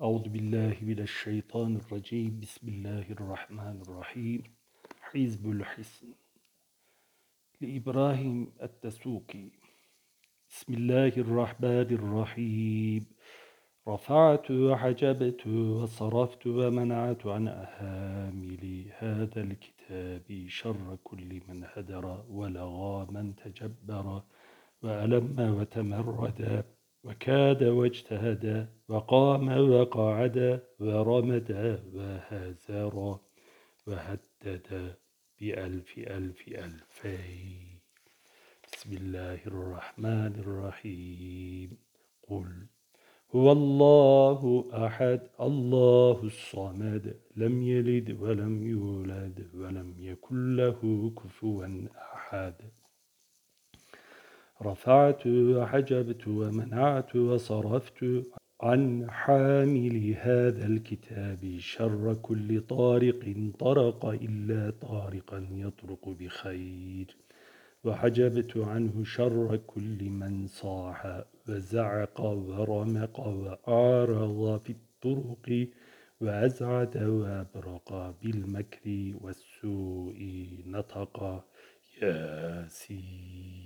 أعوذ بالله من الشيطان الرجيم. بسم الله الرحمن الرحيم. حزب الحسن. لإبراهيم التسوكي بسم الله الرحمن الرحيم. رفعت وحجبت وصرفت ومنعت عن أهامل هذا الكتاب شر كل من هدر ولغى من تجبر وألم وتمرد. وكاد واجتهد وقام وقعد ورمد وهزر وهدد بألف ألف ألفي بسم الله الرحمن الرحيم. قل هو الله أحد الله الصمد لم يلد ولم يولد ولم يكن له كفوا أحد. رفعت وحجبت ومنعت وصرفت عن حامل هذا الكتاب شر كل طارق طرق إلا طارقا يطرق بخير. وحجبت عنه شر كل من صاح وزعق ورمق وأعرض في الطرق وأزعد وأبرق بالمكر والسوء نطق ياسين.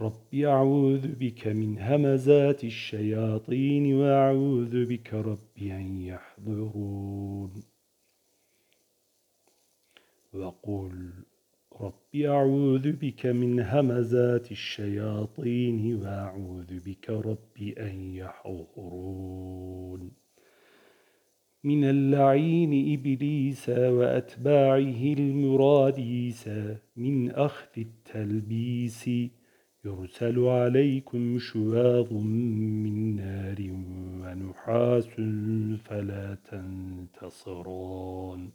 رب أعوذ بك من همزات الشياطين وأعوذ بك رب أن يحضرون. وقل رب أعوذ بك من همزات الشياطين وأعوذ بك رب أن يحضرون. من اللعين إبليس وأتباعه المراديس من أخذ التلبيس يرسل عليكم شواظ من نار ونحاس فلا تنتصرون.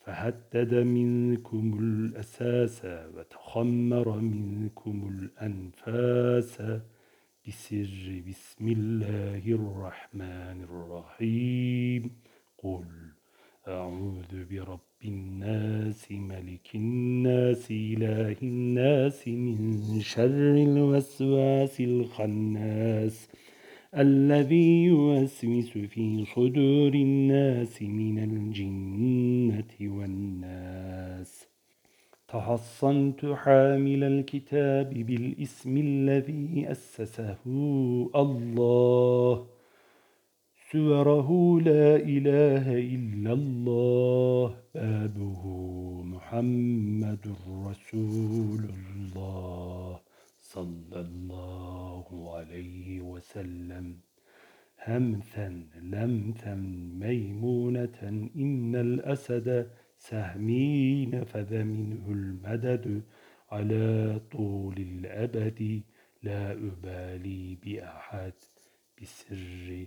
فهدد منكم الأساس وتخمر منكم الأنفاس بسر بسم الله الرحمن الرحيم. قل أعوذ برب الناس ملك الناس إله الناس من شر الوسواس الخناس الذي يوسوس في صدور الناس من الجنة والناس. تحصنت حامل الكتاب بالاسم الذي أسسه الله. سوره لا إله إلا الله بابه محمد رسول الله صلى الله عليه وسلم. همثا لمثا ميمونة إن الأسد سهمي نفذ منه المدد على طول الأبد. لا أبالي بأحد بسر